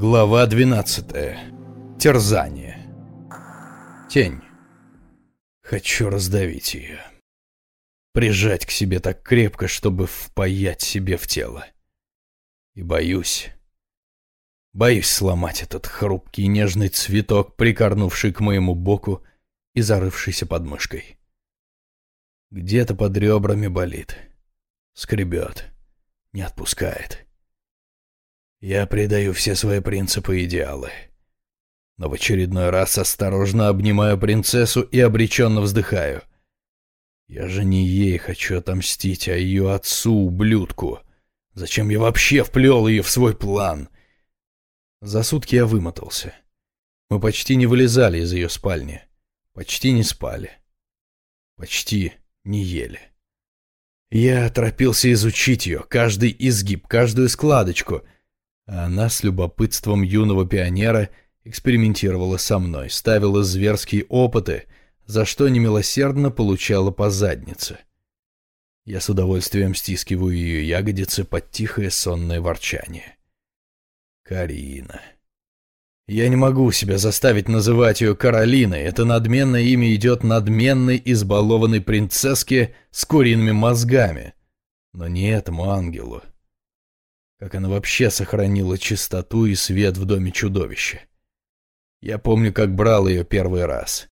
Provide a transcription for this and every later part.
Глава 12. Терзание. Тень. Хочу раздавить ее. Прижать к себе так крепко, чтобы впаять себе в тело. И боюсь. Боюсь сломать этот хрупкий нежный цветок, прикорнувший к моему боку и зарывшийся под мышкой. Где-то под ребрами болит. Скребет. Не отпускает. Я предаю все свои принципы и идеалы. Но в очередной раз осторожно обнимаю принцессу и обреченно вздыхаю. Я же не ей хочу отомстить, а ее отцу, ублюдку. Зачем я вообще вплел ее в свой план? За сутки я вымотался. Мы почти не вылезали из ее спальни. Почти не спали. Почти не ели. Я торопился изучить ее, каждый изгиб, каждую складочку — а она с любопытством юного пионера экспериментировала со мной, ставила зверские опыты, за что немилосердно получала по заднице. Я с удовольствием стискиваю ее ягодицы под тихое сонное ворчание. Карина. Я не могу себя заставить называть ее Каролиной. Это надменное имя идет надменной, избалованной принцесске с куриными мозгами. Но не этому ангелу. Как она вообще сохранила чистоту и свет в доме чудовища. Я помню, как брал ее первый раз.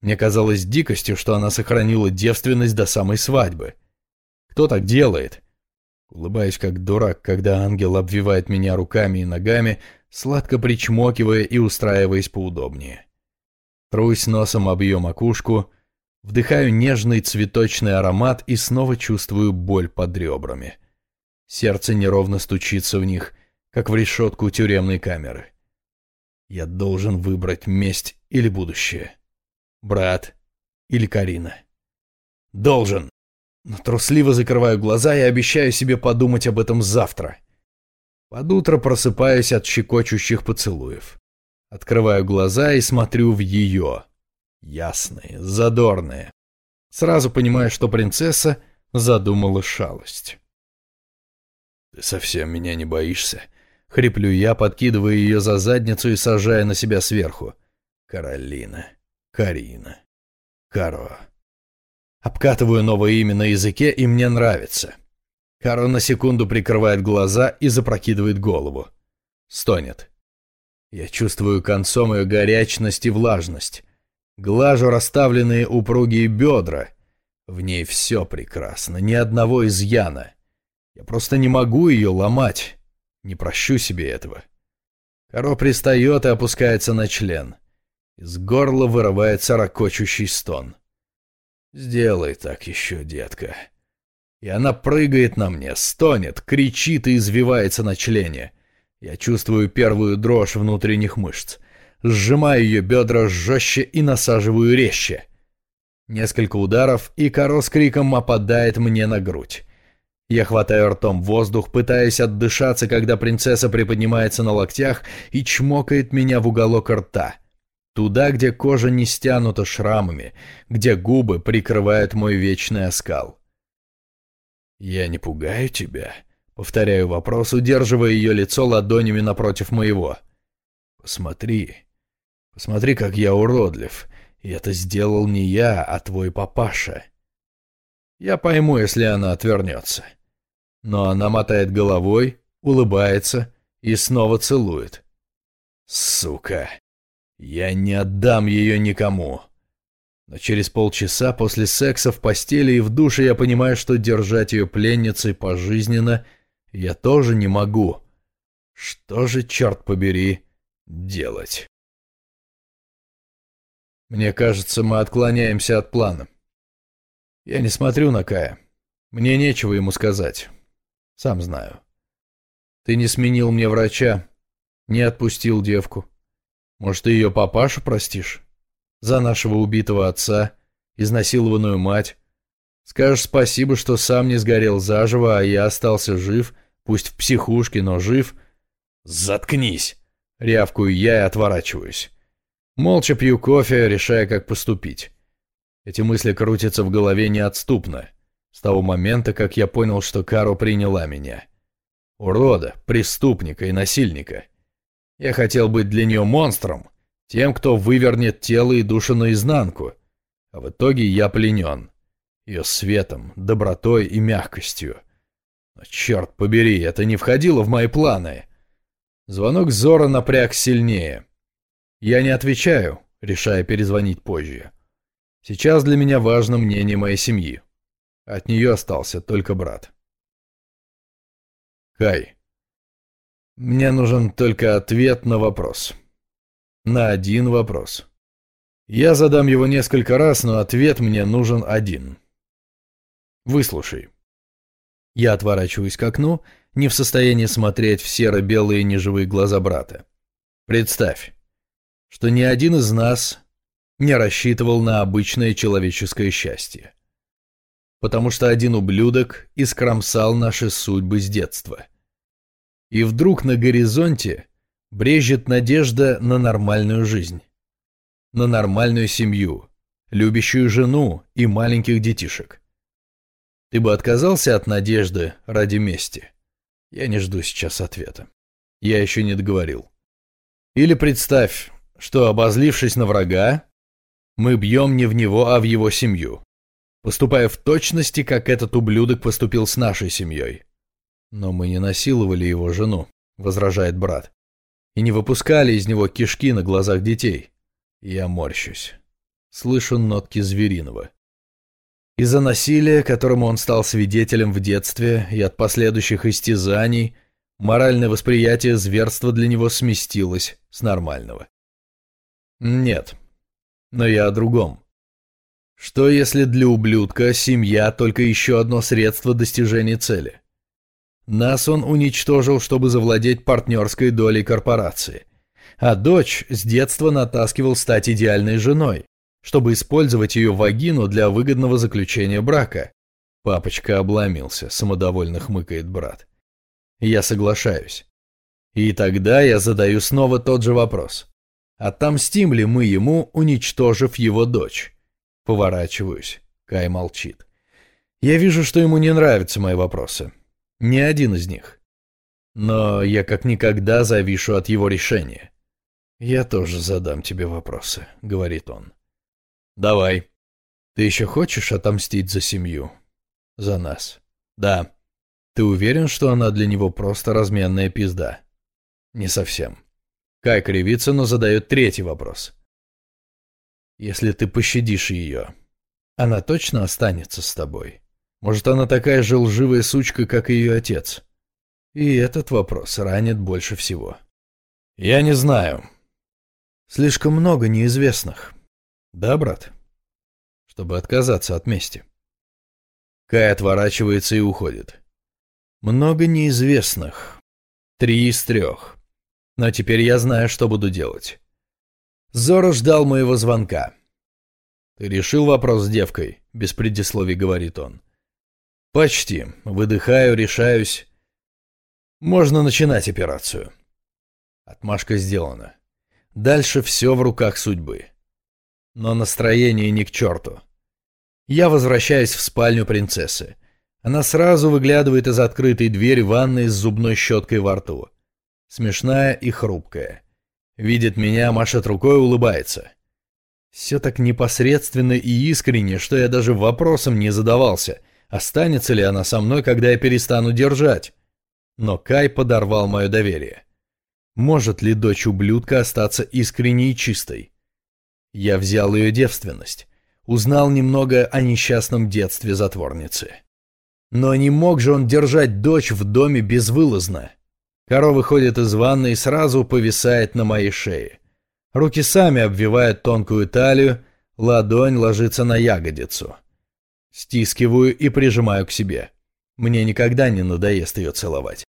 Мне казалось дикостью, что она сохранила девственность до самой свадьбы. Кто так делает? Улыбаюсь как дурак, когда ангел обвивает меня руками и ногами, сладко причмокивая и устраиваясь поудобнее. Трусь носом об ее макушку, вдыхаю нежный цветочный аромат и снова чувствую боль под ребрами. Сердце неровно стучится в них, как в решетку тюремной камеры. Я должен выбрать месть или будущее. Брат или Карина. Должен. Но трусливо закрываю глаза и обещаю себе подумать об этом завтра. Под утро просыпаюсь от щекочущих поцелуев. Открываю глаза и смотрю в ее. Ясные, задорные. Сразу понимаю, что принцесса задумала шалость. «Ты совсем меня не боишься?» — хриплю я, подкидывая ее за задницу и сажая на себя сверху. «Каролина. Карина. Каро». Обкатываю новое имя на языке, и мне нравится. Каро на секунду прикрывает глаза и запрокидывает голову. Стонет. Я чувствую концом ее горячность и влажность. Глажу расставленные упругие бедра. В ней все прекрасно, ни одного изъяна. Я просто не могу ее ломать. Не прощу себе этого. Коро пристает и опускается на член. Из горла вырывается ракочущий стон. «Сделай так еще, детка». И она прыгает на мне, стонет, кричит и извивается на члене. Я чувствую первую дрожь внутренних мышц. Сжимаю ее бедра жестче и насаживаю резче. Несколько ударов, и коро с криком опадает мне на грудь. Я хватаю ртом воздух, пытаясь отдышаться, когда принцесса приподнимается на локтях и чмокает меня в уголок рта. Туда, где кожа не стянута шрамами, где губы прикрывают мой вечный оскал. «Я не пугаю тебя?» — повторяю вопрос, удерживая ее лицо ладонями напротив моего. «Посмотри, посмотри, как я уродлив, и это сделал не я, а твой папаша». Я пойму, если она отвернется. Но она мотает головой, улыбается и снова целует. Сука. Я не отдам ее никому. Но через полчаса после секса в постели и в душе я понимаю, что держать ее пленницей пожизненно я тоже не могу. Что же, черт побери, делать? Мне кажется, мы отклоняемся от плана. Я не смотрю на Кая. Мне нечего ему сказать. Сам знаю. Ты не сменил мне врача, не отпустил девку. Может, ты ее папашу простишь? За нашего убитого отца, изнасилованную мать. Скажешь спасибо, что сам не сгорел заживо, а я остался жив, пусть в психушке, но жив. Заткнись! Рявкую я и отворачиваюсь. Молча пью кофе, решая, как поступить. Эти мысли крутятся в голове неотступно. С того момента, как я понял, что Каро приняла меня. Урода, преступника и насильника. Я хотел быть для нее монстром, тем, кто вывернет тело и душу наизнанку, а в итоге я пленен. Ее светом, добротой и мягкостью. Но черт побери, это не входило в мои планы. Звонок Зора напряг сильнее. Я не отвечаю, решая перезвонить позже. Сейчас для меня важно мнение моей семьи. От нее остался только брат. Кай, мне нужен только ответ на вопрос. На один вопрос. Я задам его несколько раз, но ответ мне нужен один. Выслушай. Я отворачиваюсь к окну, не в состоянии смотреть в серо-белые неживые глаза брата. Представь, что ни один из нас не рассчитывал на обычное человеческое счастье. Потому что один ублюдок искромсал наши судьбы с детства. И вдруг на горизонте брежет надежда на нормальную жизнь. На нормальную семью, любящую жену и маленьких детишек. Ты бы отказался от надежды ради мести? Я не жду сейчас ответа. Я еще не договорил. Или представь, что, обозлившись на врага, мы бьем не в него, а в его семью, поступая в точности, как этот ублюдок поступил с нашей семьей. Но мы не насиловали его жену, возражает брат, и не выпускали из него кишки на глазах детей. Я морщусь. Слышу нотки звериного. Из-за насилия, которому он стал свидетелем в детстве, и от последующих истязаний, моральное восприятие зверства для него сместилось с нормального. Нет, но я о другом. Что если для ублюдка семья только еще одно средство достижения цели? Нас он уничтожил, чтобы завладеть партнерской долей корпорации. А дочь с детства натаскивал стать идеальной женой, чтобы использовать ее вагину для выгодного заключения брака. Папочка обломился, самодовольно хмыкает брат. Я соглашаюсь. И тогда я задаю снова тот же вопрос. Отомстим ли мы ему, уничтожив его дочь? Поворачиваюсь. Кай молчит. Я вижу, что ему не нравятся мои вопросы. Ни один из них. Но я как никогда завишу от его решения. «Я тоже задам тебе вопросы», — говорит он. «Давай. Ты еще хочешь отомстить за семью? За нас?» «Да». «Ты уверен, что она для него просто разменная пизда?» «Не совсем». Кай кривится, но задает третий вопрос. «Если ты пощадишь ее, она точно останется с тобой? Может, она такая же лживая сучка, как и ее отец?» И этот вопрос ранит больше всего. «Я не знаю. Слишком много неизвестных. Да, брат?» Чтобы отказаться от мести. Кай отворачивается и уходит. «Много неизвестных. Три из трех. Но теперь я знаю, что буду делать. Зоро ждал моего звонка. «Ты решил вопрос с девкой?» — без предисловий говорит он. «Почти. Выдыхаю, решаюсь. Можно начинать операцию». Отмашка сделана. Дальше все в руках судьбы. Но настроение не к черту. Я возвращаюсь в спальню принцессы. Она сразу выглядывает из открытой двери ванной с зубной щеткой во рту смешная и хрупкая. Видит меня, машет рукой, улыбается. Все так непосредственно и искренне, что я даже вопросом не задавался, останется ли она со мной, когда я перестану держать. Но Кай подорвал мое доверие. Может ли дочь ублюдка остаться искренней и чистой? Я взял ее девственность, узнал немного о несчастном детстве затворницы. Но не мог же он держать дочь в доме безвылазно. Корова выходит из ванны и сразу повисает на моей шее. Руки сами обвивают тонкую талию, ладонь ложится на ягодицу. Стискиваю и прижимаю к себе. Мне никогда не надоест ее целовать.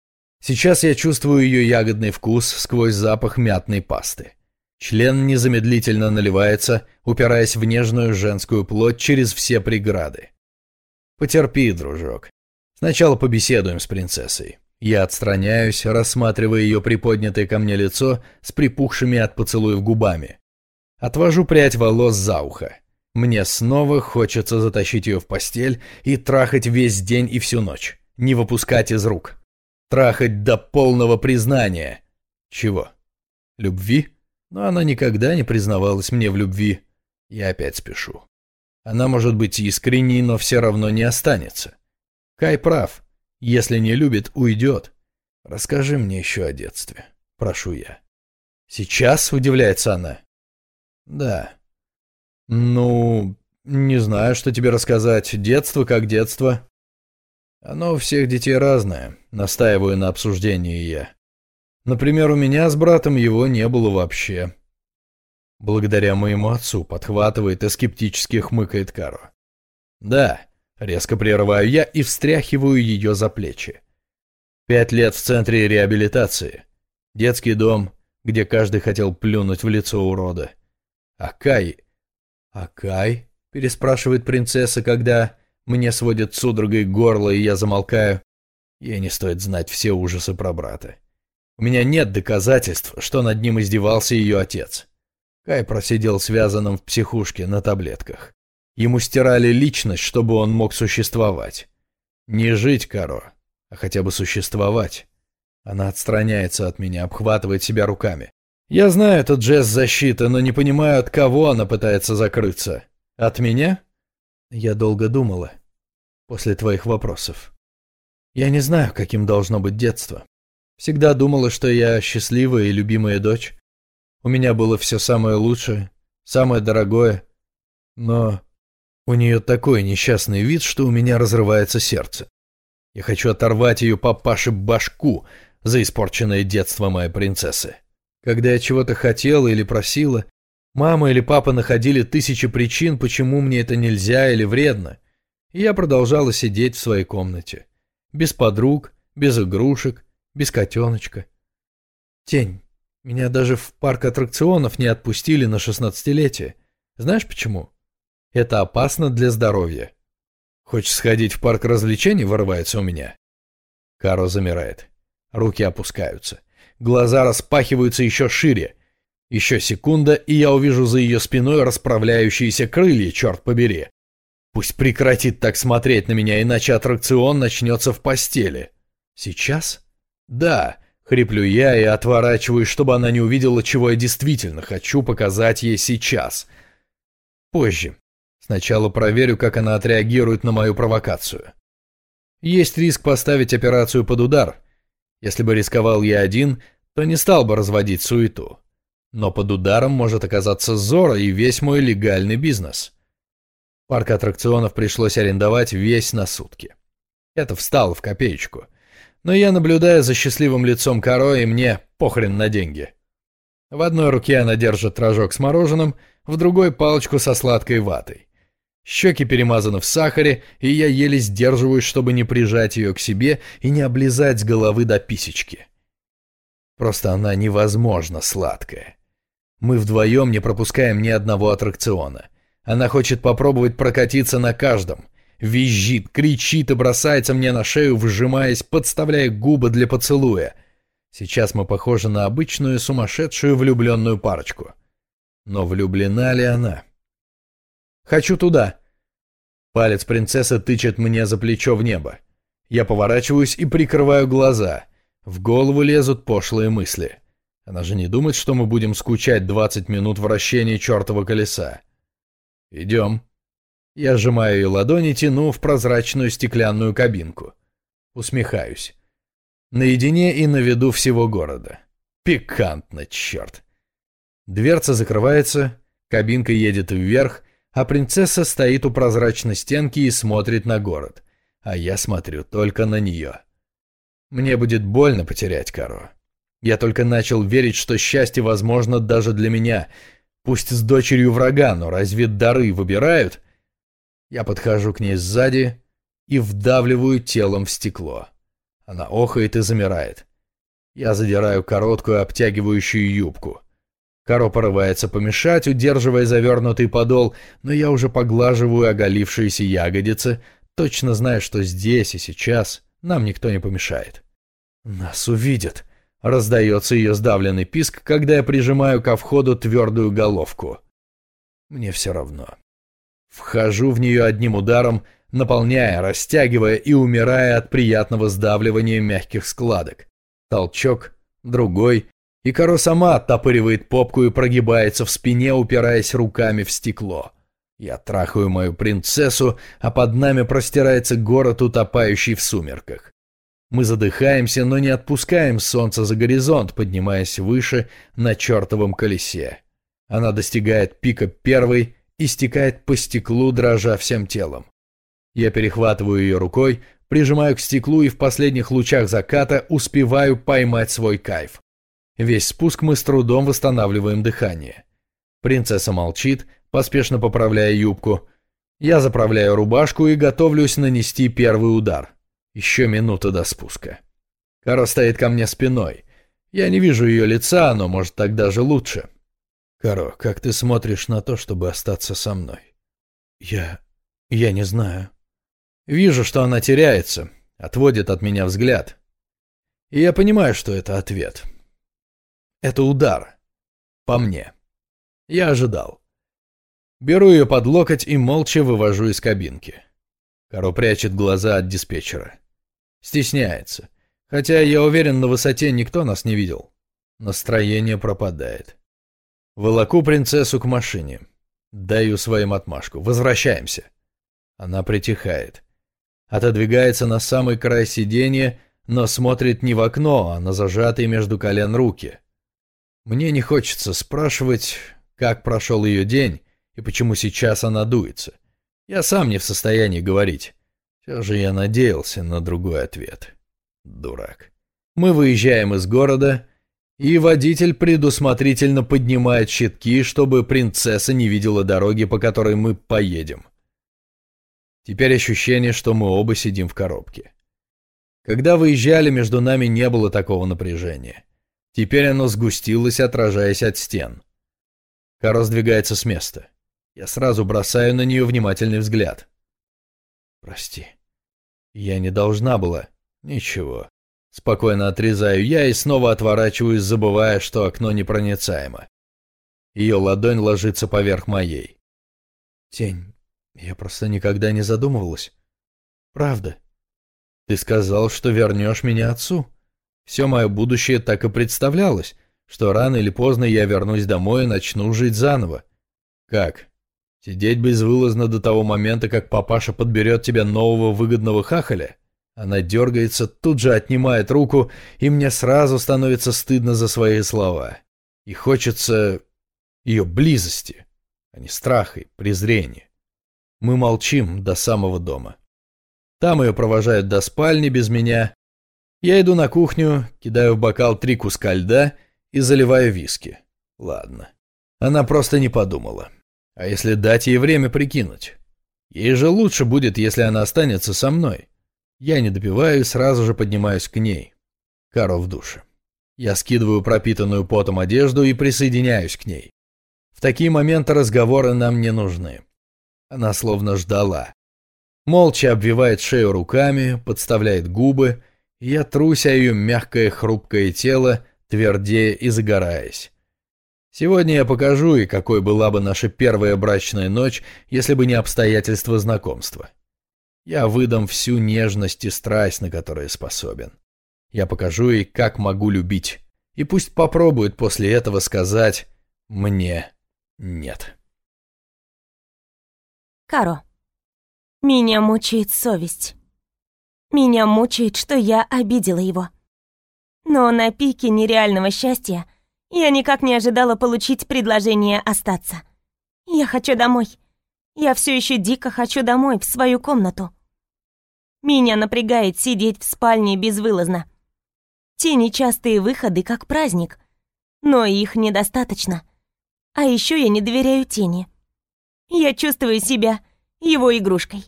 Сейчас я чувствую ее ягодный вкус сквозь запах мятной пасты. Член незамедлительно наливается, упираясь в нежную женскую плоть через все преграды. Потерпи, дружок. Сначала побеседуем с принцессой. Я отстраняюсь, рассматривая ее приподнятое ко мне лицо с припухшими от поцелуев губами. Отвожу прядь волос за ухо. Мне снова хочется затащить ее в постель и трахать весь день и всю ночь. Не выпускать из рук. Трахать до полного признания. Чего? Любви? Но она никогда не признавалась мне в любви. Я опять спешу. Она может быть искренней, но все равно не останется. Кай прав. Если не любит, уйдет. Расскажи мне еще о детстве. Прошу я. Сейчас удивляется она. Да. Ну, не знаю, что тебе рассказать. Детство как детство. Оно у всех детей разное, настаиваю на обсуждении я. Например, у меня с братом его не было вообще. Благодаря моему отцу подхватывает и скептически хмыкает Каро. Да, резко прерываю я и встряхиваю ее за плечи. Пять лет в центре реабилитации. Детский дом, где каждый хотел плюнуть в лицо урода. А Кай... А Кай? Переспрашивает принцесса, когда мне сводит судорогой горло, и я замолкаю. Ей не стоит знать все ужасы про брата. У меня нет доказательств, что над ним издевался ее отец. Кай просидел связанным в психушке на таблетках. Ему стирали личность, чтобы он мог существовать. Не жить, Каро, а хотя бы существовать. Она отстраняется от меня, обхватывает себя руками. Я знаю этот жест защиты, но не понимаю, от кого она пытается закрыться. От меня? Я долго думала. После твоих вопросов. Я не знаю, каким должно быть детство. Всегда думала, что я счастливая и любимая дочь. У меня было все самое лучшее, самое дорогое. Но у нее такой несчастный вид, что у меня разрывается сердце. Я хочу оторвать ее папаше башку за испорченное детство моей принцессы. Когда я чего-то хотела или просила, Мама или папа находили тысячи причин, почему мне это нельзя или вредно. И я продолжала сидеть в своей комнате. Без подруг, без игрушек, без котеночка. Тень. Меня даже в парк аттракционов не отпустили на шестнадцатилетие. Знаешь почему? Это опасно для здоровья. Хочешь сходить в парк развлечений, вырывается у меня. Каро замирает. Руки опускаются. Глаза распахиваются еще шире. Еще секунда, и я увижу за ее спиной расправляющиеся крылья, черт побери. Пусть прекратит так смотреть на меня, иначе аттракцион начнется в постели. Сейчас? Да, хриплю я и отворачиваюсь, чтобы она не увидела, чего я действительно хочу показать ей сейчас. Позже. Сначала проверю, как она отреагирует на мою провокацию. Есть риск поставить операцию под удар. Если бы рисковал я один, то не стал бы разводить суету. Но под ударом может оказаться Зора и весь мой легальный бизнес. Парк аттракционов пришлось арендовать весь на сутки. Это встало в копеечку. Но я наблюдаю за счастливым лицом Каро, и мне похрен на деньги. В одной руке она держит рожок с мороженым, в другой палочку со сладкой ватой. Щеки перемазаны в сахаре, и я еле сдерживаюсь, чтобы не прижать ее к себе и не облизать с головы до писечки. Просто она невозможно сладкая. Мы вдвоем не пропускаем ни одного аттракциона. Она хочет попробовать прокатиться на каждом. Визжит, кричит и бросается мне на шею, выжимаясь, подставляя губы для поцелуя. Сейчас мы похожи на обычную сумасшедшую влюбленную парочку. Но влюблена ли она? «Хочу туда!» Палец принцессы тычет мне за плечо в небо. Я поворачиваюсь и прикрываю глаза. В голову лезут пошлые мысли. Она же не думает, что мы будем скучать 20 минут вращения чертова колеса. Идем. Я сжимаю ее ладони, тяну в прозрачную стеклянную кабинку. Усмехаюсь. Наедине и на виду всего города. Пикантно, черт. Дверца закрывается, кабинка едет вверх, а принцесса стоит у прозрачной стенки и смотрит на город. А я смотрю только на нее. Мне будет больно потерять Каро. Я только начал верить, что счастье возможно даже для меня. Пусть с дочерью врага, но разве дары выбирают? Я подхожу к ней сзади и вдавливаю телом в стекло. Она охает и замирает. Я задираю короткую обтягивающую юбку. Каро порывается помешать, удерживая завернутый подол, но я уже поглаживаю оголившиеся ягодицы, точно зная, что здесь и сейчас нам никто не помешает. «Нас увидят», Раздается ее сдавленный писк, когда я прижимаю ко входу твердую головку. Мне все равно. Вхожу в нее одним ударом, наполняя, растягивая и умирая от приятного сдавливания мягких складок. Толчок, другой, И Каро сама оттопыривает попку и прогибается в спине, упираясь руками в стекло. Я трахаю мою принцессу, а под нами простирается город, утопающий в сумерках. Мы задыхаемся, но не отпускаем солнце за горизонт, поднимаясь выше на чертовом колесе. Она достигает пика первой и стекает по стеклу, дрожа всем телом. Я перехватываю ее рукой, прижимаю к стеклу и в последних лучах заката успеваю поймать свой кайф. Весь спуск мы с трудом восстанавливаем дыхание. Принцесса молчит, поспешно поправляя юбку. Я заправляю рубашку и готовлюсь нанести первый удар. Еще минута до спуска. Кара стоит ко мне спиной. Я не вижу ее лица, но может так даже лучше. Каро, как ты смотришь на то, чтобы остаться со мной? Я... я не знаю. Вижу, что она теряется, отводит от меня взгляд. И я понимаю, что это ответ. Это удар. По мне. Я ожидал. Беру ее под локоть и молча вывожу из кабинки. Каро прячет глаза от диспетчера. Стесняется. Хотя, я уверен, на высоте никто нас не видел. Настроение пропадает. Волоку принцессу к машине. Даю своим отмашку. Возвращаемся. Она притихает. Отодвигается на самый край сиденья, но смотрит не в окно, а на зажатые между колен руки. Мне не хочется спрашивать, как прошел ее день и почему сейчас она дуется. Я сам не в состоянии говорить. Все же я надеялся на другой ответ. Дурак. Мы выезжаем из города, и водитель предусмотрительно поднимает щитки, чтобы принцесса не видела дороги, по которой мы поедем. Теперь ощущение, что мы оба сидим в коробке. Когда выезжали, между нами не было такого напряжения. Теперь оно сгустилось, отражаясь от стен. Каро сдвигается с места. Я сразу бросаю на нее внимательный взгляд. Прости. Я не должна была. Ничего. Спокойно отрезаю я и снова отворачиваюсь, забывая, что окно непроницаемо. Ее ладонь ложится поверх моей. Тень, я просто никогда не задумывалась. Правда. Ты сказал, что вернешь меня отцу. Все мое будущее так и представлялось, что рано или поздно я вернусь домой и начну жить заново. Как? Сидеть безвылазно до того момента, как папаша подберет тебе нового выгодного хахаля? Она дергается, тут же отнимает руку, и мне сразу становится стыдно за свои слова. И хочется ее близости, а не страха и презрения. Мы молчим до самого дома. Там ее провожают до спальни без меня. Я иду на кухню, кидаю в бокал три куска льда и заливаю виски. Ладно. Она просто не подумала. А если дать ей время прикинуть? Ей же лучше будет, если она останется со мной. Я не допиваю и сразу же поднимаюсь к ней. Каро в душе. Я скидываю пропитанную потом одежду и присоединяюсь к ней. В такие моменты разговоры нам не нужны. Она словно ждала. Молча обвивает шею руками, подставляет губы, я трусь ее мягкое хрупкое тело, твердее и загораясь. Сегодня я покажу и какой была бы наша первая брачная ночь, если бы не обстоятельства знакомства. Я выдам всю нежность и страсть, на которые способен. Я покажу ей, как могу любить. И пусть попробует после этого сказать «мне нет». Каро, меня мучает совесть. Меня мучает, что я обидела его. Но на пике нереального счастья я никак не ожидала получить предложение остаться. Я хочу домой. Я все еще дико хочу домой, в свою комнату. Меня напрягает сидеть в спальне безвылазно. Те нечастые выходы, как праздник. Но их недостаточно. А еще я не доверяю тени. Я чувствую себя его игрушкой.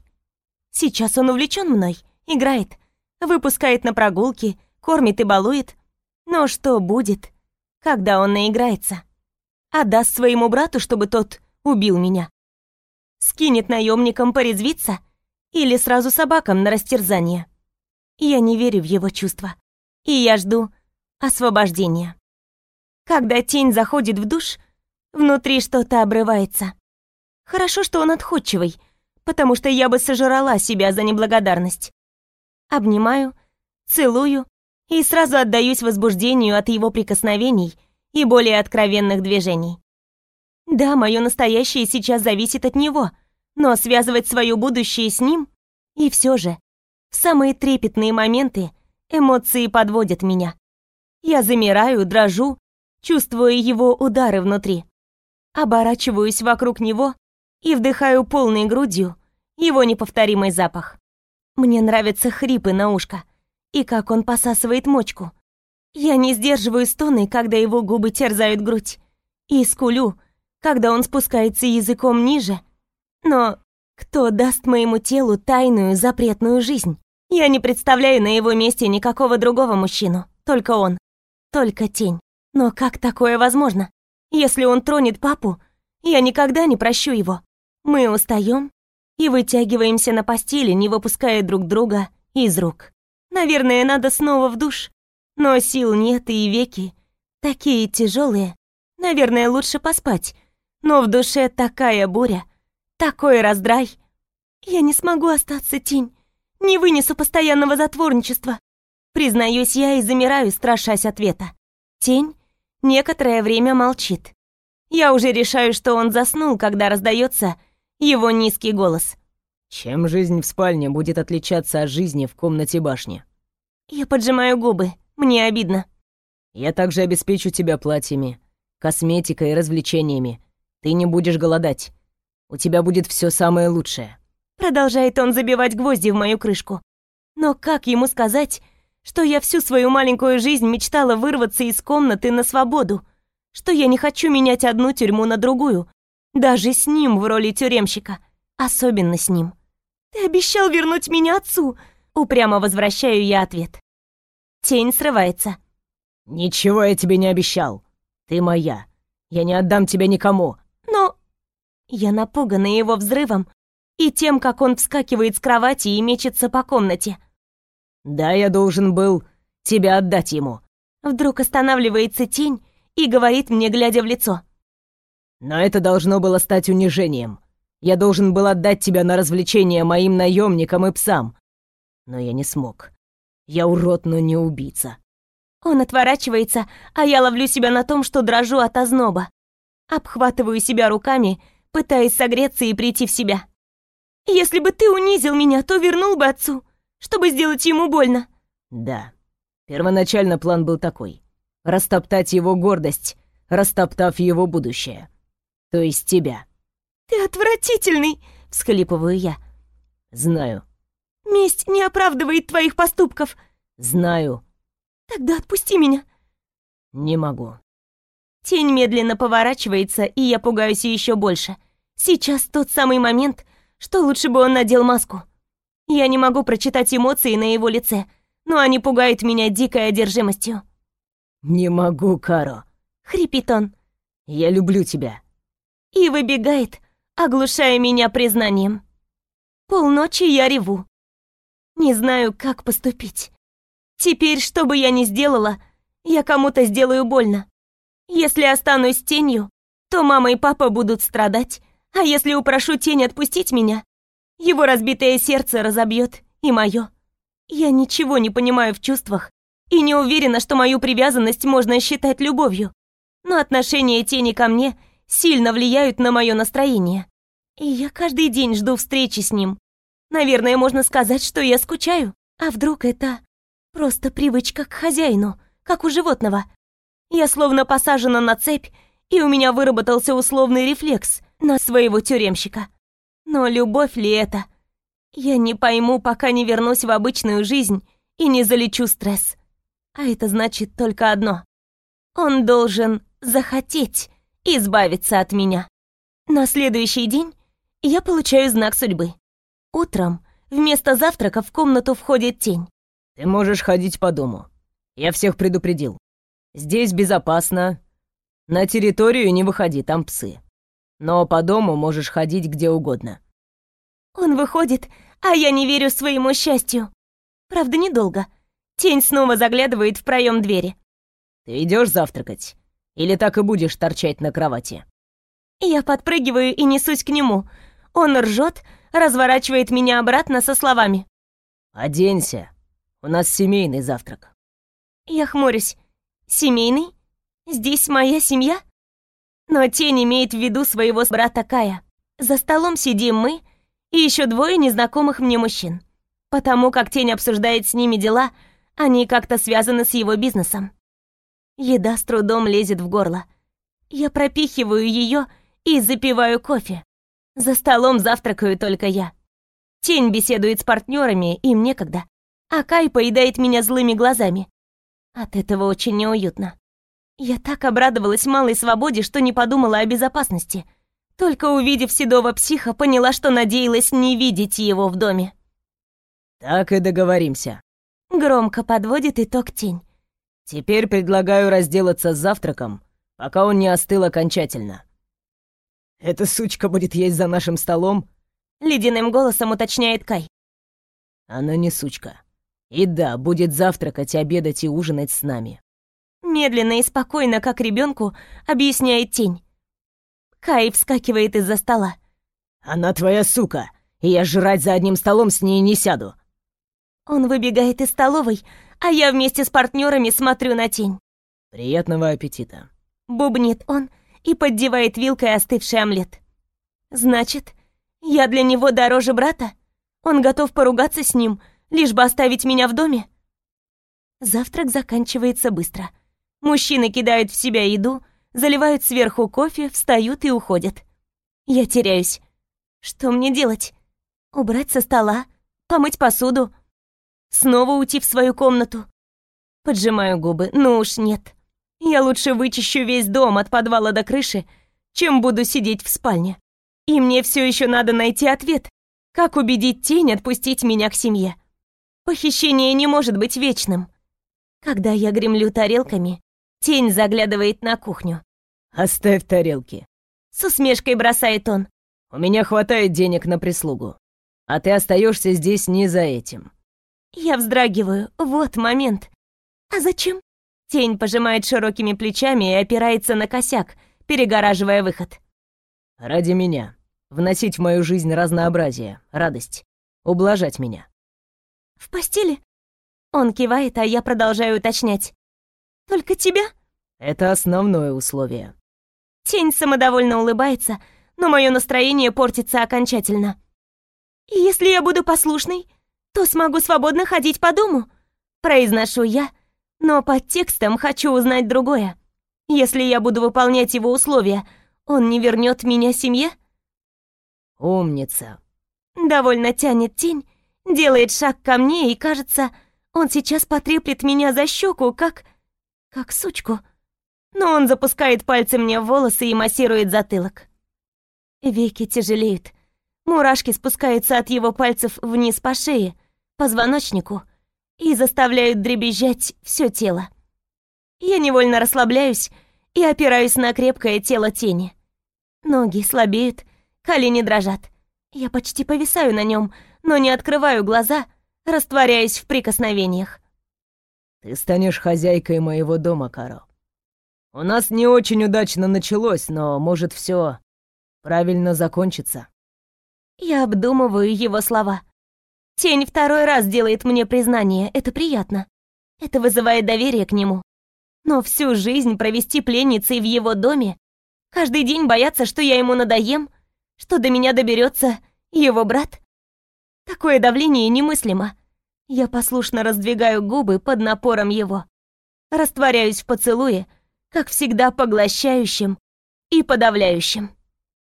Сейчас он увлечен мной, играет, выпускает на прогулки, кормит и балует. Но что будет, когда он наиграется. Отдаст своему брату, чтобы тот убил меня. Скинет наемникам порезвиться или сразу собакам на растерзание. Я не верю в его чувства. И я жду освобождения. Когда тень заходит в душ, внутри что-то обрывается. Хорошо, что он отходчивый, потому что я бы сожрала себя за неблагодарность. Обнимаю, целую и сразу отдаюсь возбуждению от его прикосновений и более откровенных движений. Да, мое настоящее сейчас зависит от него, но связывать свое будущее с ним... И все же, в самые трепетные моменты эмоции подводят меня. Я замираю, дрожу, чувствуя его удары внутри. Оборачиваюсь вокруг него и вдыхаю полной грудью его неповторимый запах. Мне нравятся хрипы на ушко и как он посасывает мочку. Я не сдерживаю стоны, когда его губы терзают грудь, и скулю, когда он спускается языком ниже. Но кто даст моему телу тайную запретную жизнь? Я не представляю на его месте никакого другого мужчину, только он, только тень. Но как такое возможно? Если он тронет папу, я никогда не прощу его. Мы устаем и вытягиваемся на постели, не выпуская друг друга из рук. Наверное, надо снова в душ, но сил нет и веки такие тяжелые. Наверное, лучше поспать. Но в душе такая буря, такой раздрай. Я не смогу остаться тень. Не вынесу постоянного затворничества. Признаюсь я и замираю, страшась ответа. Тень некоторое время молчит. Я уже решаю, что он заснул, когда раздается его низкий голос. Чем жизнь в спальне будет отличаться от жизни в комнате башни? Я поджимаю губы. Мне обидно. Я также обеспечу тебя платьями, косметикой и развлечениями. Ты не будешь голодать. У тебя будет все самое лучшее. Продолжает он забивать гвозди в мою крышку. Но как ему сказать, что я всю свою маленькую жизнь мечтала вырваться из комнаты на свободу, что я не хочу менять одну тюрьму на другую, даже с ним в роли тюремщика, особенно с ним. Ты обещал вернуть меня отцу, упрямо возвращаю я ответ. Тень срывается. «Ничего я тебе не обещал. Ты моя. Я не отдам тебя никому». «Но...» Я напугана его взрывом и тем, как он вскакивает с кровати и мечется по комнате. «Да, я должен был тебя отдать ему». Вдруг останавливается тень и говорит мне, глядя в лицо. «Но это должно было стать унижением. Я должен был отдать тебя на развлечение моим наемникам и псам. Но я не смог. Я урод, но не убийца. Он отворачивается, а я ловлю себя на том, что дрожу от озноба. Обхватываю себя руками, пытаясь согреться и прийти в себя. Если бы ты унизил меня, то вернул бы отцу, чтобы сделать ему больно. Да. Первоначально план был такой. Растоптать его гордость, растоптав его будущее. То есть тебя. Ты отвратительный, всхлипываю я. Знаю. Месть не оправдывает твоих поступков. Знаю. Тогда отпусти меня. Не могу. Тень медленно поворачивается, и я пугаюсь еще больше. Сейчас тот самый момент, что лучше бы он надел маску. Я не могу прочитать эмоции на его лице, но они пугают меня дикой одержимостью. «Не могу, Каро», — хрипит он. «Я люблю тебя». И выбегает, оглушая меня признанием. Полночи я реву. Не знаю, как поступить. Теперь, что бы я ни сделала, я кому-то сделаю больно. Если останусь тенью, то мама и папа будут страдать, а если упрошу тень отпустить меня, его разбитое сердце разобьет и мое. Я ничего не понимаю в чувствах и не уверена, что мою привязанность можно считать любовью. Но отношения тени ко мне сильно влияют на мое настроение. И я каждый день жду встречи с ним, Наверное, можно сказать, что я скучаю. А вдруг это просто привычка к хозяину, как у животного? Я словно посажена на цепь, и у меня выработался условный рефлекс на своего тюремщика. Но любовь ли это? Я не пойму, пока не вернусь в обычную жизнь и не залечу стресс. А это значит только одно. Он должен захотеть избавиться от меня. На следующий день я получаю знак судьбы. Утром вместо завтрака в комнату входит тень. «Ты можешь ходить по дому. Я всех предупредил. Здесь безопасно. На территорию не выходи, там псы. Но по дому можешь ходить где угодно». Он выходит, а я не верю своему счастью. Правда, недолго. Тень снова заглядывает в проем двери. «Ты идешь завтракать? Или так и будешь торчать на кровати?» Я подпрыгиваю и несусь к нему. Он ржет, разворачивает меня обратно со словами. «Оденься, у нас семейный завтрак». Я хмурюсь. «Семейный? Здесь моя семья? Но тень имеет в виду своего брата Кая. За столом сидим мы и еще двое незнакомых мне мужчин. Потому как тень обсуждает с ними дела, они как-то связаны с его бизнесом. Еда с трудом лезет в горло. Я пропихиваю ее и запиваю кофе. За столом завтракаю только я. Тень беседует с партнерами, им некогда. А Кай поедает меня злыми глазами. От этого очень неуютно. Я так обрадовалась малой свободе, что не подумала о безопасности. Только увидев седого психа, поняла, что надеялась не видеть его в доме. «Так и договоримся». Громко подводит итог тень. «Теперь предлагаю разделаться с завтраком, пока он не остыл окончательно». «Эта сучка будет есть за нашим столом?» Ледяным голосом уточняет Кай. «Она не сучка. И да, будет завтракать, обедать и ужинать с нами медленно и спокойно, как ребенку, объясняет тень. Кай вскакивает из-за стола. «Она твоя сука, и я жрать за одним столом с ней не сяду». Он выбегает из столовой, а я вместе с партнерами смотрю на тень. «Приятного аппетита», — бубнит он и поддевает вилкой остывший омлет. «Значит, я для него дороже брата? Он готов поругаться с ним, лишь бы оставить меня в доме?» Завтрак заканчивается быстро — Мужчины кидают в себя еду, заливают сверху кофе, встают и уходят. Я теряюсь. Что мне делать? Убрать со стола? Помыть посуду? Снова уйти в свою комнату? Поджимаю губы. Ну уж нет. Я лучше вычищу весь дом от подвала до крыши, чем буду сидеть в спальне. И мне все еще надо найти ответ. Как убедить тень отпустить меня к семье? Похищение не может быть вечным. Когда я гремлю тарелками, Тень заглядывает на кухню. «Оставь тарелки». С усмешкой бросает он. «У меня хватает денег на прислугу. А ты остаешься здесь не за этим». Я вздрагиваю. Вот момент. «А зачем?» Тень пожимает широкими плечами и опирается на косяк, перегораживая выход. «Ради меня. Вносить в мою жизнь разнообразие, радость. Ублажать меня». «В постели?» Он кивает, а я продолжаю уточнять. Только тебя?» «Это основное условие». Тень самодовольно улыбается, но мое настроение портится окончательно. «Если я буду послушной, то смогу свободно ходить по дому», произношу я, но под текстом хочу узнать другое. Если я буду выполнять его условия, он не вернет меня семье? Умница. Довольно тянет тень, делает шаг ко мне, и кажется, он сейчас потреплет меня за щеку, как как сучку. Но он запускает пальцы мне в волосы и массирует затылок. Веки тяжелеют. Мурашки спускаются от его пальцев вниз по шее, позвоночнику и заставляют дребезжать все тело. Я невольно расслабляюсь и опираюсь на крепкое тело тени. Ноги слабеют, колени дрожат. Я почти повисаю на нем, но не открываю глаза, растворяясь в прикосновениях. Ты станешь хозяйкой моего дома, Каро. У нас не очень удачно началось, но, может, все правильно закончится. Я обдумываю его слова. Тень второй раз делает мне признание, это приятно. Это вызывает доверие к нему. Но всю жизнь провести пленницей в его доме, каждый день бояться, что я ему надоем, что до меня доберется его брат. Такое давление немыслимо. Я послушно раздвигаю губы под напором его. Растворяюсь в поцелуе, как всегда поглощающим и подавляющим.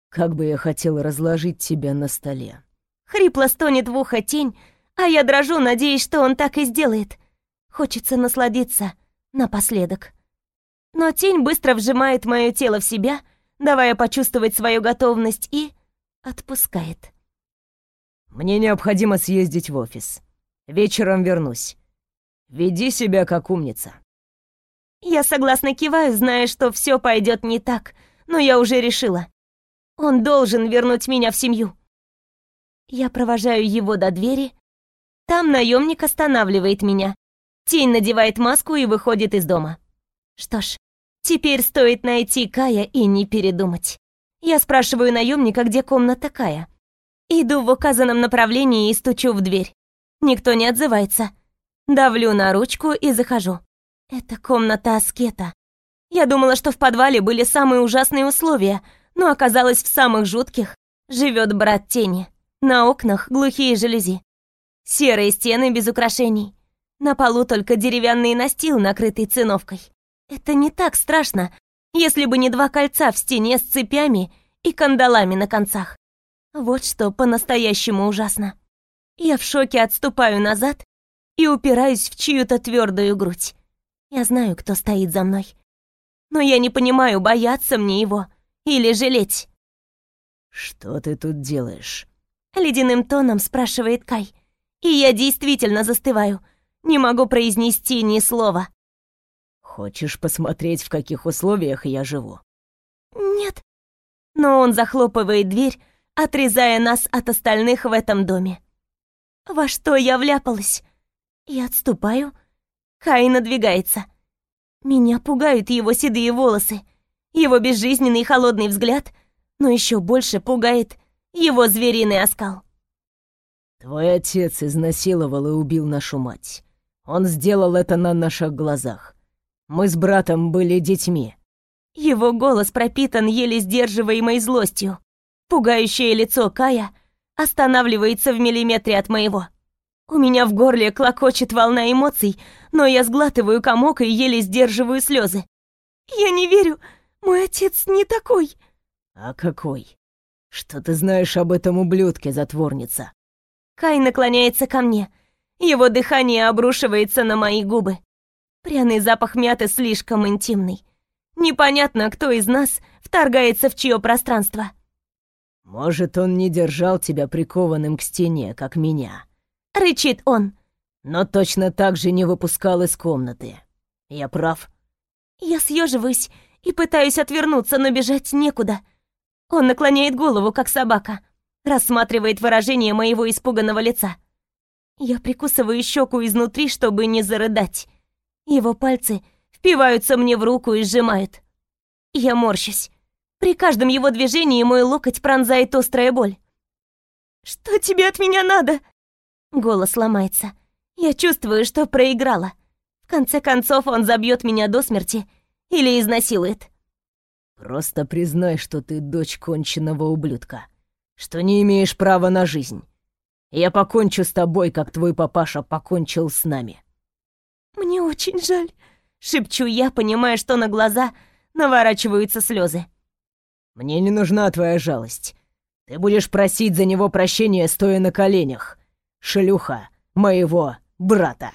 Как бы я хотел разложить тебя на столе. Хрипло стонет в ухо тень, а я дрожу, надеясь, что он так и сделает. Хочется насладиться напоследок. Но тень быстро вжимает мое тело в себя, давая почувствовать свою готовность и отпускает. Мне необходимо съездить в офис. Вечером вернусь. Веди себя как умница». Я согласно киваю, зная, что все пойдет не так, но я уже решила. Он должен вернуть меня в семью. Я провожаю его до двери. Там наемник останавливает меня. Тень надевает маску и выходит из дома. Что ж, теперь стоит найти Кая и не передумать. Я спрашиваю наемника, где комната Кая. Иду в указанном направлении и стучу в дверь. Никто не отзывается. Давлю на ручку и захожу. Это комната аскета. Я думала, что в подвале были самые ужасные условия, но оказалось в самых жутких живет брат тени. На окнах глухие жалюзи. Серые стены без украшений. На полу только деревянный настил, накрытый циновкой. Это не так страшно, если бы не два кольца в стене с цепями и кандалами на концах. Вот что по-настоящему ужасно. Я в шоке отступаю назад и упираюсь в чью-то твердую грудь. Я знаю, кто стоит за мной. Но я не понимаю, бояться мне его или жалеть. «Что ты тут делаешь?» Ледяным тоном спрашивает Кай. И я действительно застываю. Не могу произнести ни слова. «Хочешь посмотреть, в каких условиях я живу?» «Нет». Но он захлопывает дверь, отрезая нас от остальных в этом доме. Во что я вляпалась? Я отступаю. Кай надвигается. Меня пугают его седые волосы, его безжизненный холодный взгляд, но еще больше пугает его звериный оскал. «Твой отец изнасиловал и убил нашу мать. Он сделал это на наших глазах. Мы с братом были детьми». Его голос пропитан еле сдерживаемой злостью. Пугающее лицо Кая останавливается в миллиметре от моего. У меня в горле клокочет волна эмоций, но я сглатываю комок и еле сдерживаю слезы. «Я не верю, мой отец не такой!» «А какой? Что ты знаешь об этом ублюдке, затворница?» Кай наклоняется ко мне. Его дыхание обрушивается на мои губы. Пряный запах мяты слишком интимный. Непонятно, кто из нас вторгается в чье пространство. «Может, он не держал тебя прикованным к стене, как меня?» — рычит он. «Но точно так же не выпускал из комнаты. Я прав?» Я съеживаюсь и пытаюсь отвернуться, но бежать некуда. Он наклоняет голову, как собака, рассматривает выражение моего испуганного лица. Я прикусываю щеку изнутри, чтобы не зарыдать. Его пальцы впиваются мне в руку и сжимают. Я морщусь. При каждом его движении мой локоть пронзает острая боль. «Что тебе от меня надо?» Голос ломается. Я чувствую, что проиграла. В конце концов, он забьет меня до смерти или изнасилует. Просто признай, что ты дочь конченного ублюдка, что не имеешь права на жизнь. Я покончу с тобой, как твой папаша покончил с нами. Мне очень жаль, шепчу я, понимая, что на глаза наворачиваются слезы. Мне не нужна твоя жалость. Ты будешь просить за него прощения, стоя на коленях. Шлюха моего брата.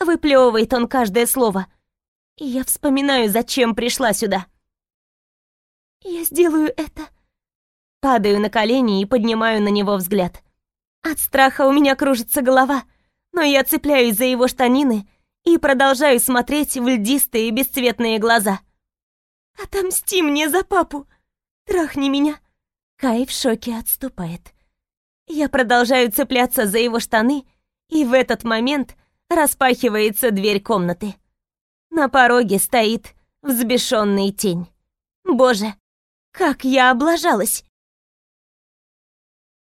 Выплевывает он каждое слово. И я вспоминаю, зачем пришла сюда. Я сделаю это. Падаю на колени и поднимаю на него взгляд. От страха у меня кружится голова, но я цепляюсь за его штанины и продолжаю смотреть в льдистые бесцветные глаза. «Отомсти мне за папу!» Трахни меня!» Кай в шоке отступает. Я продолжаю цепляться за его штаны, и в этот момент распахивается дверь комнаты. На пороге стоит взбешенный тень. Боже, как я облажалась!